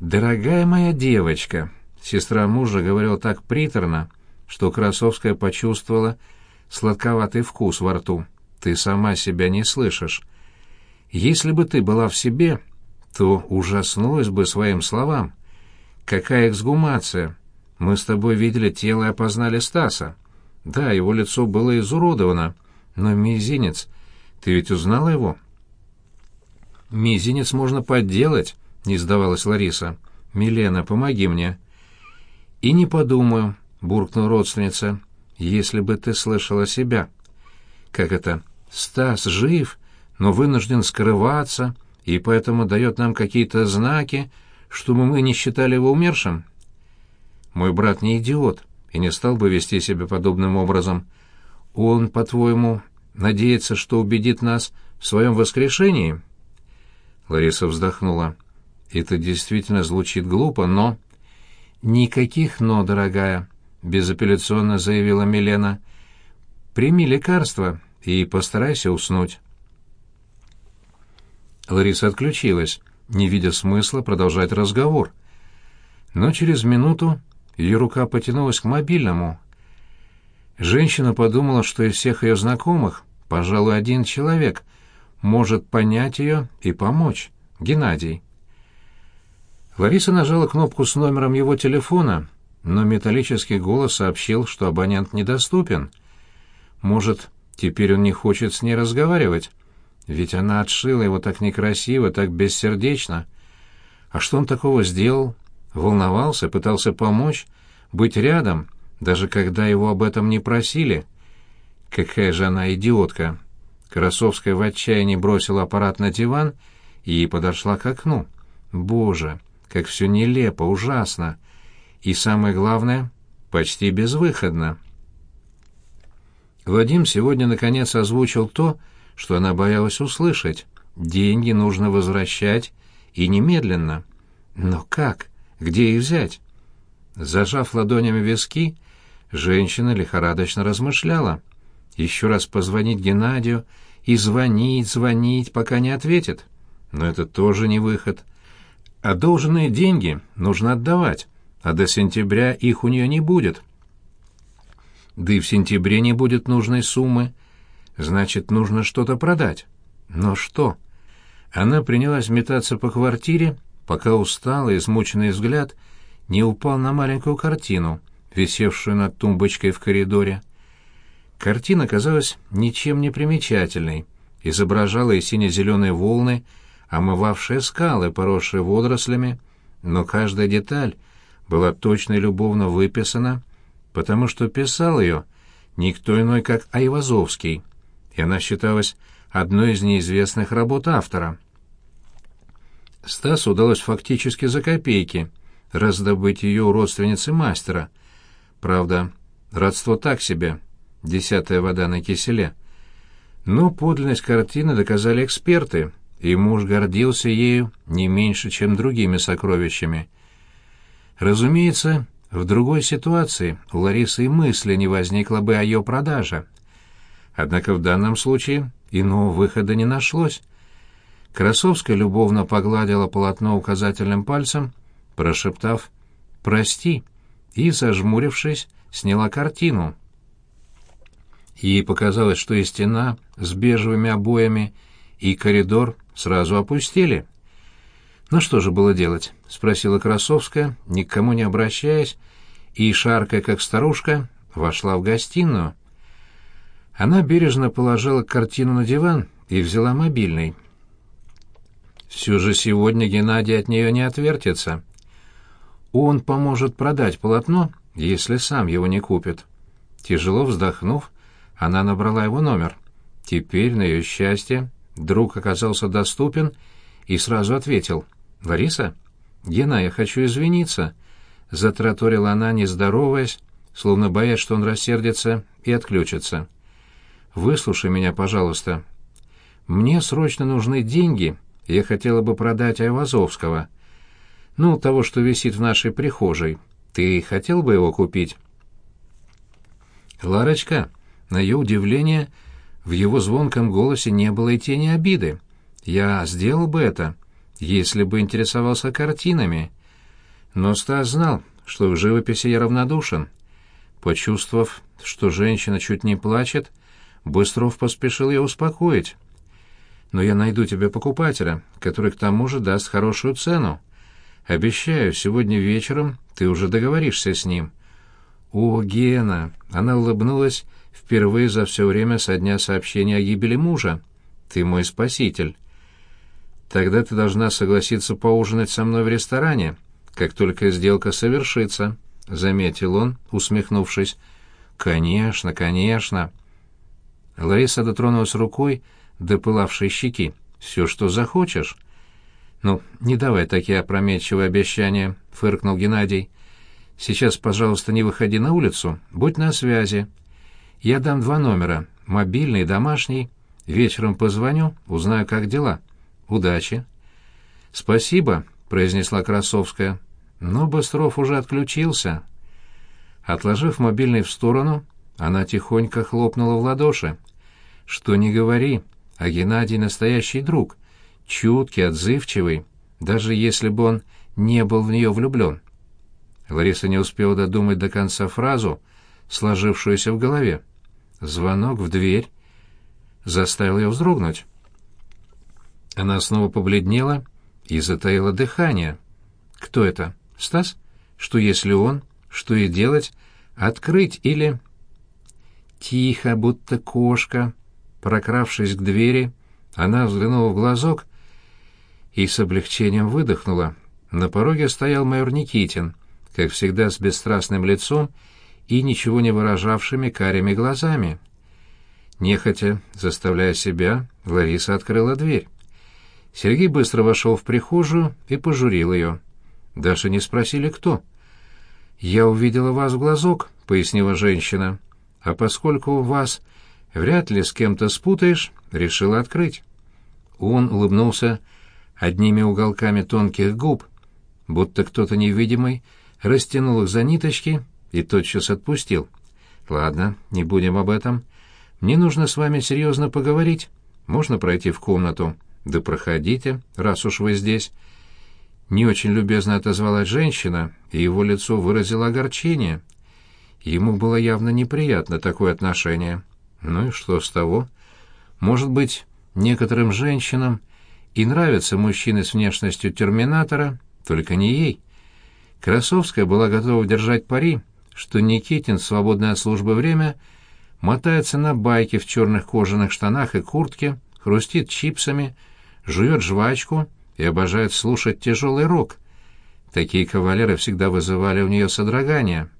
«Дорогая моя девочка», — сестра мужа говорила так приторно, что Красовская почувствовала сладковатый вкус во рту. «Ты сама себя не слышишь. Если бы ты была в себе, то ужаснулась бы своим словам. Какая эксгумация! Мы с тобой видели тело и опознали Стаса. Да, его лицо было изуродовано, но мизинец... Ты ведь узнала его?» «Мизинец можно подделать», — не сдавалась Лариса. «Милена, помоги мне». «И не подумаю», — буркнула родственница, — «если бы ты слышала себя». «Как это? Стас жив, но вынужден скрываться, и поэтому дает нам какие-то знаки, чтобы мы не считали его умершим?» «Мой брат не идиот и не стал бы вести себя подобным образом. Он, по-твоему, надеется, что убедит нас в своем воскрешении?» Лариса вздохнула. Это действительно звучит глупо, но... Никаких «но», дорогая, безапелляционно заявила Милена. Прими лекарство и постарайся уснуть. Лариса отключилась, не видя смысла продолжать разговор. Но через минуту ее рука потянулась к мобильному. Женщина подумала, что из всех ее знакомых, пожалуй, один человек — может понять ее и помочь. Геннадий. Лариса нажала кнопку с номером его телефона, но металлический голос сообщил, что абонент недоступен. Может, теперь он не хочет с ней разговаривать? Ведь она отшила его так некрасиво, так бессердечно. А что он такого сделал? Волновался, пытался помочь, быть рядом, даже когда его об этом не просили. Какая же она идиотка! Красовская в отчаянии бросила аппарат на диван и подошла к окну. Боже, как все нелепо, ужасно. И самое главное, почти безвыходно. Вадим сегодня наконец озвучил то, что она боялась услышать. Деньги нужно возвращать, и немедленно. Но как? Где их взять? Зажав ладонями виски, женщина лихорадочно размышляла — еще раз позвонить Геннадию и звонить, звонить, пока не ответит. Но это тоже не выход. Одолженные деньги нужно отдавать, а до сентября их у нее не будет. Да и в сентябре не будет нужной суммы. Значит, нужно что-то продать. Но что? Она принялась метаться по квартире, пока усталый, измученный взгляд не упал на маленькую картину, висевшую над тумбочкой в коридоре. Картина казалась ничем не примечательной, изображала и сине-зеленые волны, омывавшие скалы, поросшие водорослями, но каждая деталь была точно и любовно выписана, потому что писал ее никто иной, как Айвазовский, и она считалась одной из неизвестных работ автора. Стасу удалось фактически за копейки раздобыть ее у родственницы мастера. Правда, родство так себе — десятая вода на киселе. Но подлинность картины доказали эксперты, и муж гордился ею не меньше, чем другими сокровищами. Разумеется, в другой ситуации у Ларисы и мысли не возникло бы о ее продаже. Однако в данном случае иного выхода не нашлось. Красовская любовно погладила полотно указательным пальцем, прошептав «Прости», и, зажмурившись, сняла картину. Ей показалось, что и стена с бежевыми обоями, и коридор сразу опустили. «Ну что же было делать?» — спросила Красовская, никому не обращаясь, и, шаркая как старушка, вошла в гостиную. Она бережно положила картину на диван и взяла мобильный. Все же сегодня Геннадий от нее не отвертится. Он поможет продать полотно, если сам его не купит. Тяжело вздохнув, она набрала его номер. Теперь, на ее счастье, друг оказался доступен и сразу ответил. «Лариса? Гена, я хочу извиниться», — затраторила она, не здороваясь, словно боясь, что он рассердится и отключится. «Выслушай меня, пожалуйста. Мне срочно нужны деньги, я хотела бы продать Айвазовского. Ну, того, что висит в нашей прихожей. Ты хотел бы его купить?» «Ларочка, на ее удивление, в его звонком голосе не было и тени обиды. «Я сделал бы это, если бы интересовался картинами. Но Стас знал, что в живописи я равнодушен. Почувствовав, что женщина чуть не плачет, Быстров поспешил ее успокоить. «Но я найду тебе покупателя, который к тому же даст хорошую цену. Обещаю, сегодня вечером ты уже договоришься с ним». «О, Гена!» — она улыбнулась впервые за все время со дня сообщения о гибели мужа. «Ты мой спаситель». «Тогда ты должна согласиться поужинать со мной в ресторане, как только сделка совершится», — заметил он, усмехнувшись. «Конечно, конечно». Лариса дотронулась рукой до пылавшей щеки. «Все, что захочешь». «Ну, не давай такие опрометчивые обещания», — фыркнул Геннадий. «Сейчас, пожалуйста, не выходи на улицу, будь на связи. Я дам два номера, мобильный и домашний. Вечером позвоню, узнаю, как дела. Удачи». «Спасибо», — произнесла Красовская. Но Быстров уже отключился. Отложив мобильный в сторону, она тихонько хлопнула в ладоши. «Что не говори, а Геннадий настоящий друг, чуткий, отзывчивый, даже если бы он не был в нее влюблен». Лариса не успела додумать до конца фразу, сложившуюся в голове. Звонок в дверь заставил ее вздрогнуть. Она снова побледнела и затаила дыхание. «Кто это? Стас? Что если он? Что и делать? Открыть или...» Тихо, будто кошка, прокравшись к двери, она взглянула в глазок и с облегчением выдохнула. На пороге стоял майор Никитин, как всегда с бесстрастным лицом и ничего не выражавшими карими глазами. Нехотя, заставляя себя, Лариса открыла дверь. Сергей быстро вошел в прихожую и пожурил ее. Даже не спросили, кто. «Я увидела вас в глазок», — пояснила женщина а поскольку вас вряд ли с кем-то спутаешь, решила открыть. Он улыбнулся одними уголками тонких губ, будто кто-то невидимый растянул их за ниточки и тотчас отпустил. «Ладно, не будем об этом. Мне нужно с вами серьезно поговорить. Можно пройти в комнату?» «Да проходите, раз уж вы здесь». Не очень любезно отозвалась женщина, и его лицо выразило огорчение — Ему было явно неприятно такое отношение. Ну и что с того? Может быть, некоторым женщинам и нравятся мужчины с внешностью терминатора, только не ей. Красовская была готова держать пари, что Никитин в свободное от службы время мотается на байке в черных кожаных штанах и куртке, хрустит чипсами, жует жвачку и обожает слушать тяжелый рок. Такие кавалеры всегда вызывали у нее содрогание.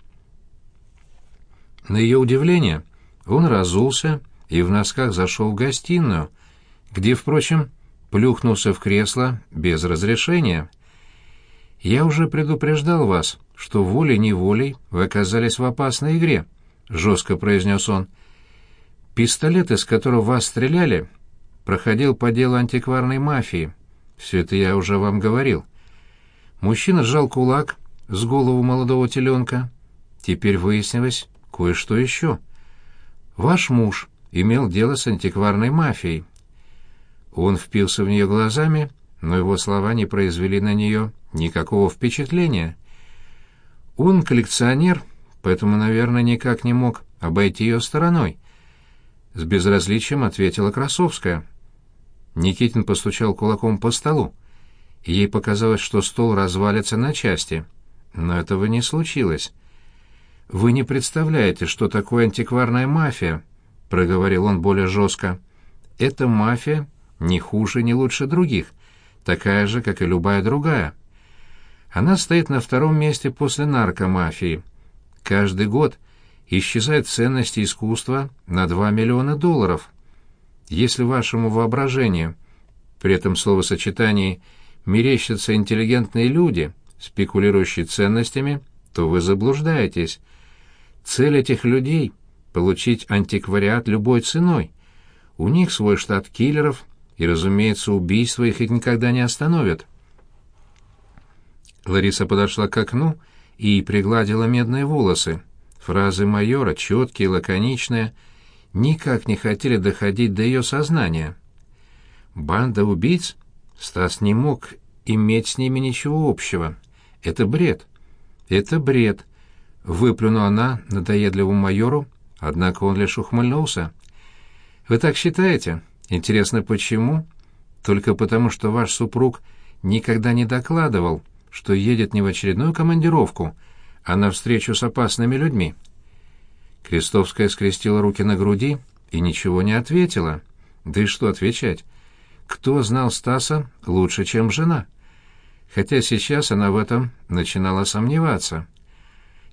На ее удивление он разулся и в носках зашел в гостиную, где, впрочем, плюхнулся в кресло без разрешения. «Я уже предупреждал вас, что волей-неволей вы оказались в опасной игре», — жестко произнес он. «Пистолет, из которого вас стреляли, проходил по делу антикварной мафии. Все это я уже вам говорил». Мужчина сжал кулак с голову молодого теленка. Теперь выяснилось, кое-что еще. Ваш муж имел дело с антикварной мафией. Он впился в нее глазами, но его слова не произвели на нее никакого впечатления. Он коллекционер, поэтому, наверное, никак не мог обойти ее стороной. С безразличием ответила Красовская. Никитин постучал кулаком по столу. Ей показалось, что стол развалится на части. Но этого не случилось. «Вы не представляете, что такое антикварная мафия», — проговорил он более жестко. «Эта мафия не хуже, не лучше других, такая же, как и любая другая. Она стоит на втором месте после наркомафии. Каждый год исчезают ценности искусства на 2 миллиона долларов. Если вашему воображению при этом словосочетании мерещатся интеллигентные люди, спекулирующие ценностями, то вы заблуждаетесь». Цель этих людей — получить антиквариат любой ценой. У них свой штат киллеров, и, разумеется, убийства их никогда не остановят. Лариса подошла к окну и пригладила медные волосы. Фразы майора, четкие, лаконичные, никак не хотели доходить до ее сознания. Банда убийц? Стас не мог иметь с ними ничего общего. Это бред. Это бред, выплюнула она надоедливому майору, однако он лишь ухмыльнулся. Вы так считаете? Интересно, почему? Только потому, что ваш супруг никогда не докладывал, что едет не в очередную командировку, а на встречу с опасными людьми. Крестовская скрестила руки на груди и ничего не ответила. Да и что отвечать? Кто знал Стаса лучше, чем жена? Хотя сейчас она в этом начинала сомневаться.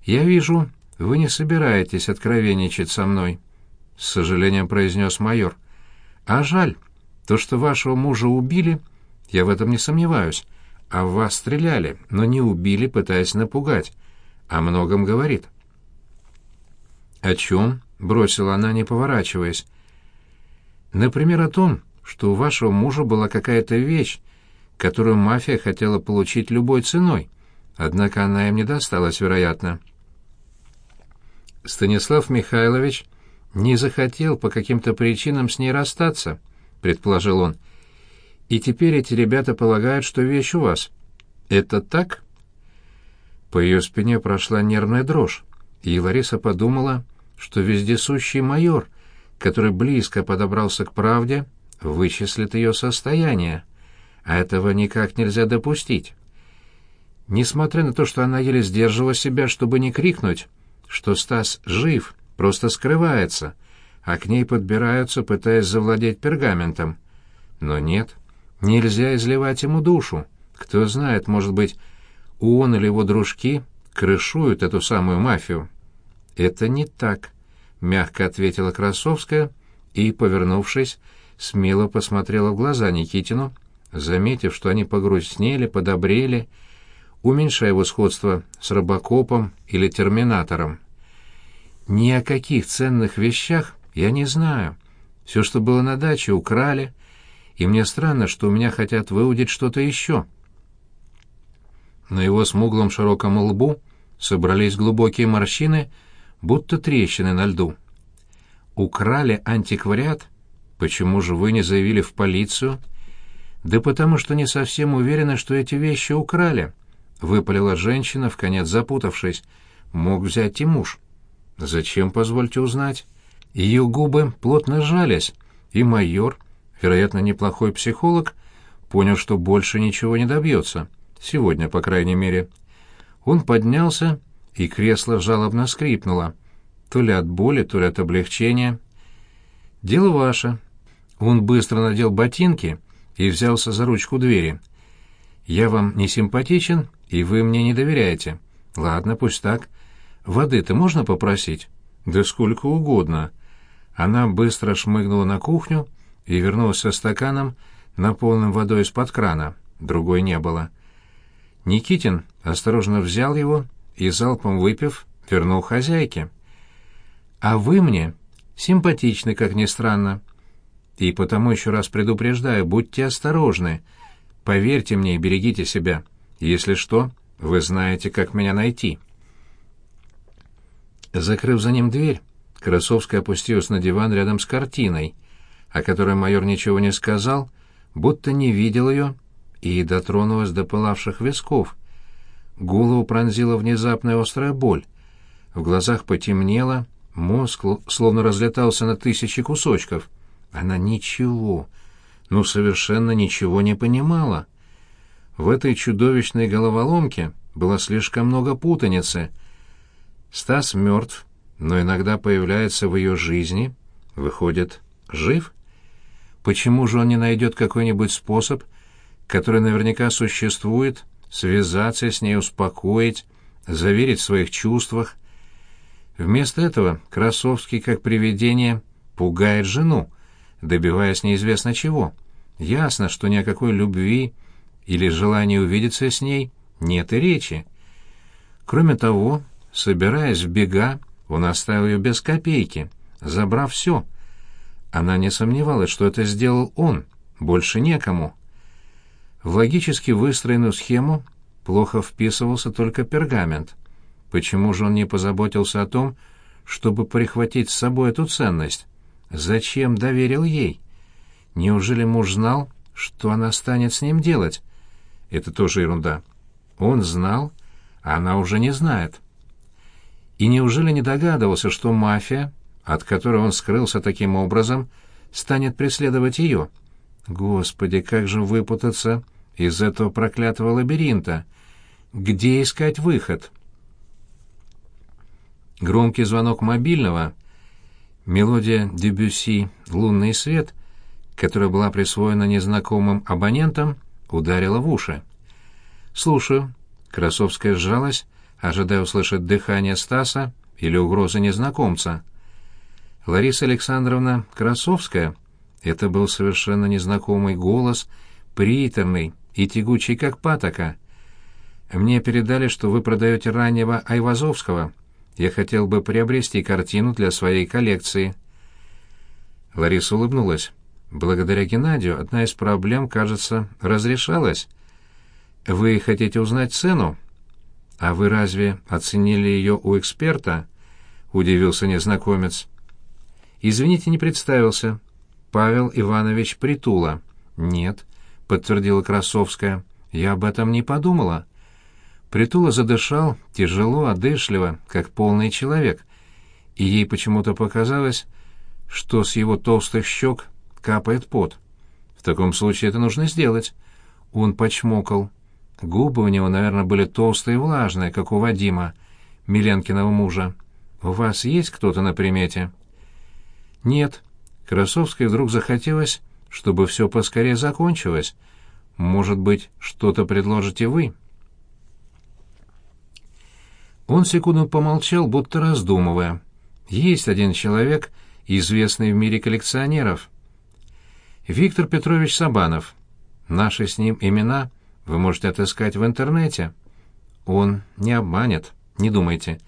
«Я вижу, вы не собираетесь откровенничать со мной», — с сожалением произнес майор. «А жаль, то, что вашего мужа убили, я в этом не сомневаюсь, а вас стреляли, но не убили, пытаясь напугать. О многом говорит». «О чем?» — бросила она, не поворачиваясь. «Например, о том, что у вашего мужа была какая-то вещь, которую мафия хотела получить любой ценой, однако она им не досталась, вероятно». Станислав Михайлович не захотел по каким-то причинам с ней расстаться, предположил он. И теперь эти ребята полагают, что вещь у вас. Это так? По ее спине прошла нервная дрожь, и Лариса подумала, что вездесущий майор, который близко подобрался к правде, вычислит ее состояние. А этого никак нельзя допустить. Несмотря на то, что она еле сдерживала себя, чтобы не крикнуть, что Стас жив, просто скрывается, а к ней подбираются, пытаясь завладеть пергаментом. Но нет, нельзя изливать ему душу. Кто знает, может быть, он или его дружки крышуют эту самую мафию. «Это не так», — мягко ответила Красовская и, повернувшись, смело посмотрела в глаза Никитину, заметив, что они погрустнели, подобрели, уменьшая его сходство с робокопом или терминатором. «Ни о каких ценных вещах я не знаю. Все, что было на даче, украли, и мне странно, что у меня хотят выудить что-то еще». На его смуглом широком лбу собрались глубокие морщины, будто трещины на льду. «Украли антиквариат? Почему же вы не заявили в полицию?» «Да потому что не совсем уверены, что эти вещи украли», — выпалила женщина, в конец запутавшись. «Мог взять и муж». «Зачем, позвольте узнать?» Ее губы плотно сжались, и майор, вероятно, неплохой психолог, понял, что больше ничего не добьется. Сегодня, по крайней мере. Он поднялся, и кресло жалобно скрипнуло. То ли от боли, то ли от облегчения. «Дело ваше». Он быстро надел ботинки и взялся за ручку двери. «Я вам не симпатичен, и вы мне не доверяете. Ладно, пусть так. Воды-то можно попросить?» «Да сколько угодно». Она быстро шмыгнула на кухню и вернулась со стаканом, наполненным водой из-под крана. Другой не было. Никитин осторожно взял его и, залпом выпив, вернул хозяйке. «А вы мне симпатичны, как ни странно. И потому еще раз предупреждаю, будьте осторожны. Поверьте мне и берегите себя. Если что, вы знаете, как меня найти». Закрыв за ним дверь, Красовская опустилась на диван рядом с картиной, о которой майор ничего не сказал, будто не видел ее, и дотронулась до пылавших висков. Голову пронзила внезапная острая боль. В глазах потемнело, мозг словно разлетался на тысячи кусочков. Она ничего, ну совершенно ничего не понимала. В этой чудовищной головоломке было слишком много путаницы — Стас мертв, но иногда появляется в ее жизни, выходит, жив? Почему же он не найдет какой-нибудь способ, который наверняка существует, связаться с ней, успокоить, заверить в своих чувствах? Вместо этого Красовский, как привидение, пугает жену, добиваясь неизвестно чего. Ясно, что ни о какой любви или желании увидеться с ней нет и речи. Кроме того, Собираясь в бега, он оставил ее без копейки, забрав все. Она не сомневалась, что это сделал он, больше некому. В логически выстроенную схему плохо вписывался только пергамент. Почему же он не позаботился о том, чтобы прихватить с собой эту ценность? Зачем доверил ей? Неужели муж знал, что она станет с ним делать? Это тоже ерунда. Он знал, она уже не знает. И неужели не догадывался, что мафия, от которой он скрылся таким образом, станет преследовать ее? Господи, как же выпутаться из этого проклятого лабиринта? Где искать выход? Громкий звонок мобильного, мелодия Дебюсси «Лунный свет», которая была присвоена незнакомым абонентам, ударила в уши. «Слушаю». Красовская сжалась, ожидая услышать дыхание Стаса или угрозы незнакомца. Лариса Александровна Красовская — это был совершенно незнакомый голос, приторный и тягучий, как патока. «Мне передали, что вы продаете раннего Айвазовского. Я хотел бы приобрести картину для своей коллекции». Лариса улыбнулась. Благодаря Геннадию одна из проблем, кажется, разрешалась. Вы хотите узнать цену? А вы разве оценили ее у эксперта? Удивился незнакомец. Извините, не представился. Павел Иванович Притула. Нет, подтвердила Красовская. Я об этом не подумала. Притула задышал тяжело, одышливо, как полный человек, и ей почему-то показалось, что с его толстых щек капает пот. В таком случае это нужно сделать. Он почмокал. Губы у него, наверное, были толстые и влажные, как у Вадима, Миленкиного мужа. «У вас есть кто-то на примете?» «Нет». Красовской вдруг захотелось, чтобы все поскорее закончилось. «Может быть, что-то предложите вы?» Он секунду помолчал, будто раздумывая. «Есть один человек, известный в мире коллекционеров. Виктор Петрович Сабанов. Наши с ним имена вы можете отыскать в интернете. Он не обманет, не думайте.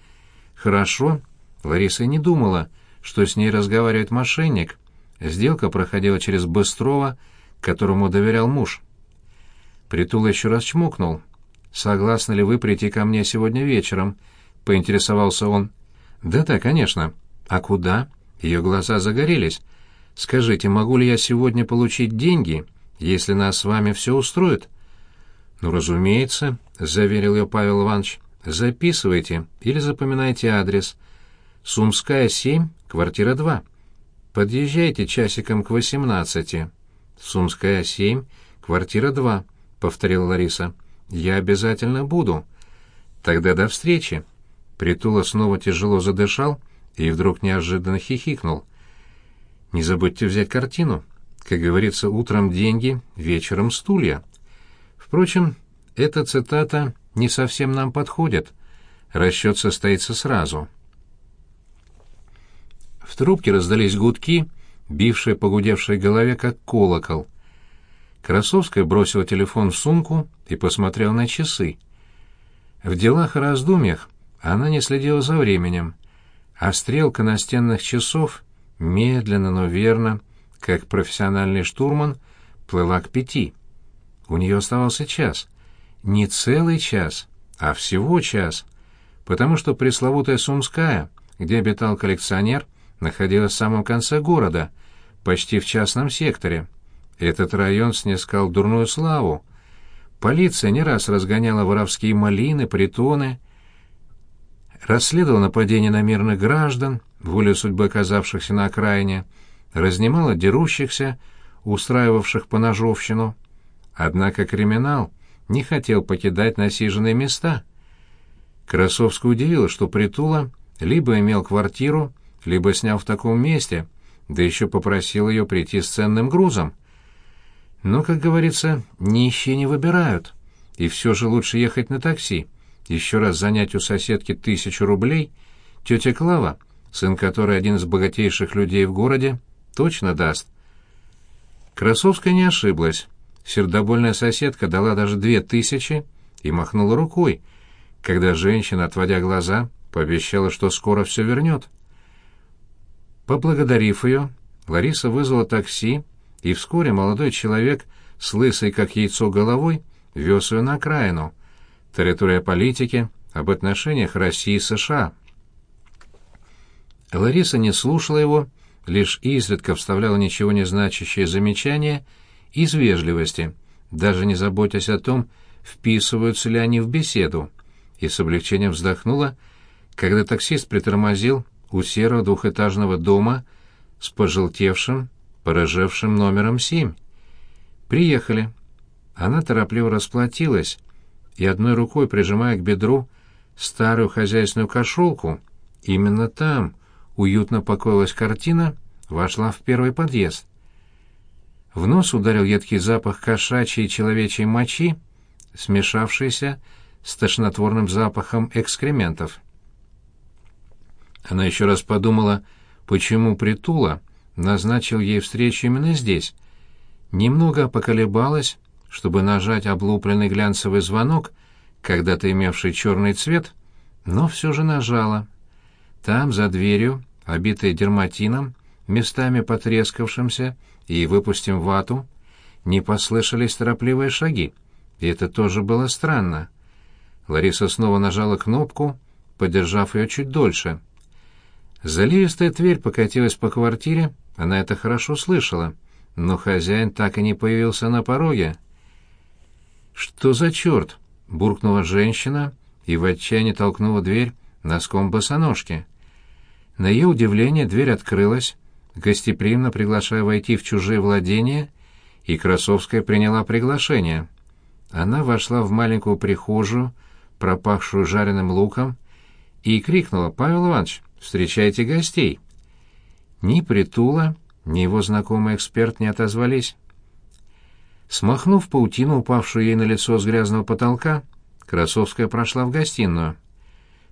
Хорошо. Лариса и не думала, что с ней разговаривает мошенник. Сделка проходила через Быстрова, которому доверял муж. Притул еще раз чмокнул. «Согласны ли вы прийти ко мне сегодня вечером?» — поинтересовался он. «Да-да, конечно. А куда?» Ее глаза загорелись. Скажите, могу ли я сегодня получить деньги, если нас с вами все устроит?» «Ну, разумеется», — заверил ее Павел Иванович. «Записывайте или запоминайте адрес. Сумская, 7, квартира 2. Подъезжайте часиком к 18. Сумская, 7, квартира 2», — повторила Лариса. «Я обязательно буду. Тогда до встречи». Притула снова тяжело задышал и вдруг неожиданно хихикнул — не забудьте взять картину. Как говорится, утром деньги, вечером стулья. Впрочем, эта цитата не совсем нам подходит. Расчет состоится сразу. В трубке раздались гудки, бившие по гудевшей голове, как колокол. Красовская бросила телефон в сумку и посмотрела на часы. В делах и раздумьях она не следила за временем, а стрелка настенных часов медленно, но верно, как профессиональный штурман, плыла к пяти. У нее оставался час. Не целый час, а всего час, потому что пресловутая Сумская, где обитал коллекционер, находилась в самом конце города, почти в частном секторе. Этот район снискал дурную славу. Полиция не раз разгоняла воровские малины, притоны, расследовала нападения на мирных граждан, волю судьбы оказавшихся на окраине, разнимала дерущихся, устраивавших поножовщину. Однако криминал не хотел покидать насиженные места. Красовскую удивило, что Притула либо имел квартиру, либо снял в таком месте, да еще попросил ее прийти с ценным грузом. Но, как говорится, нищие не выбирают, и все же лучше ехать на такси. Еще раз занять у соседки тысячу рублей тетя Клава сын которой один из богатейших людей в городе, точно даст. Красовская не ошиблась. Сердобольная соседка дала даже две тысячи и махнула рукой, когда женщина, отводя глаза, пообещала, что скоро все вернет. Поблагодарив ее, Лариса вызвала такси, и вскоре молодой человек с лысой, как яйцо, головой вез ее на окраину, территория политики, об отношениях России и США. Лариса не слушала его, лишь изредка вставляла ничего не значащие замечания из вежливости, даже не заботясь о том, вписываются ли они в беседу. и с облегчением вздохнула, когда таксист притормозил у серого двухэтажного дома с пожелтевшим, порыжевшим номером семь. «Приехали». Она торопливо расплатилась и одной рукой, прижимая к бедру старую хозяйственную кошелку, именно там уютно покоилась картина, вошла в первый подъезд. В нос ударил едкий запах кошачьей и человечьей мочи, смешавшийся с тошнотворным запахом экскрементов. Она еще раз подумала, почему Притула назначил ей встречу именно здесь. Немного поколебалась, чтобы нажать облупленный глянцевый звонок, когда-то имевший черный цвет, но все же нажала. Там, за дверью, обитой дерматином, местами потрескавшимся и выпустим вату, не послышались торопливые шаги, и это тоже было странно. Лариса снова нажала кнопку, подержав ее чуть дольше. Заливистая дверь покатилась по квартире, она это хорошо слышала, но хозяин так и не появился на пороге. «Что за черт?» — буркнула женщина и в отчаянии толкнула дверь носком босоножки. На ее удивление дверь открылась, гостеприимно приглашая войти в чужие владения, и Красовская приняла приглашение. Она вошла в маленькую прихожую, пропахшую жареным луком, и крикнула «Павел Иванович, встречайте гостей!» Ни Притула, ни его знакомый эксперт не отозвались. Смахнув паутину, упавшую ей на лицо с грязного потолка, Красовская прошла в гостиную.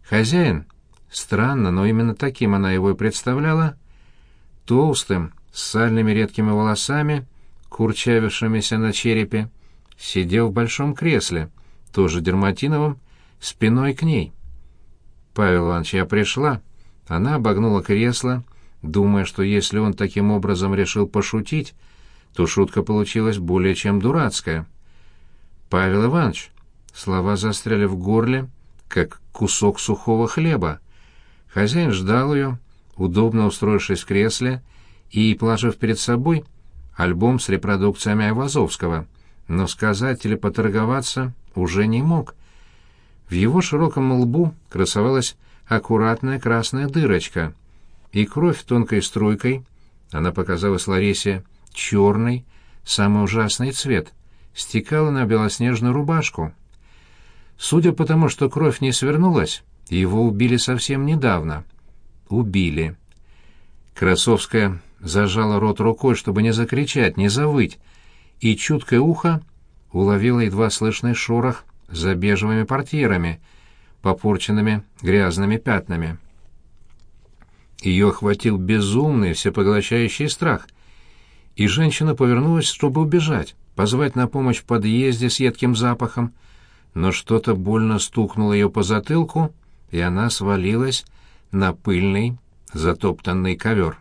Хозяин, странно, но именно таким она его и представляла, толстым, с сальными редкими волосами, курчавившимися на черепе, сидел в большом кресле, тоже дерматиновом, спиной к ней. «Павел Иванович, я пришла». Она обогнула кресло, думая, что если он таким образом решил пошутить, то шутка получилась более чем дурацкая. «Павел Иванович!» Слова застряли в горле, как кусок сухого хлеба. Хозяин ждал ее, удобно устроившись в кресле и положив перед собой альбом с репродукциями Айвазовского, но сказать или поторговаться уже не мог. В его широком лбу красовалась аккуратная красная дырочка, и кровь тонкой струйкой, она показалась Ларисе черный, самый ужасный цвет, стекала на белоснежную рубашку. Судя по тому, что кровь не свернулась, его убили совсем недавно. Убили. Красовская зажала рот рукой, чтобы не закричать, не завыть, и чуткое ухо уловило едва слышный шорох за бежевыми портьерами, попорченными грязными пятнами. Ее охватил безумный, всепоглощающий страх, и женщина повернулась, чтобы убежать, позвать на помощь в подъезде с едким запахом, но что-то больно стукнуло ее по затылку, и она свалилась на пыльный, затоптанный ковер.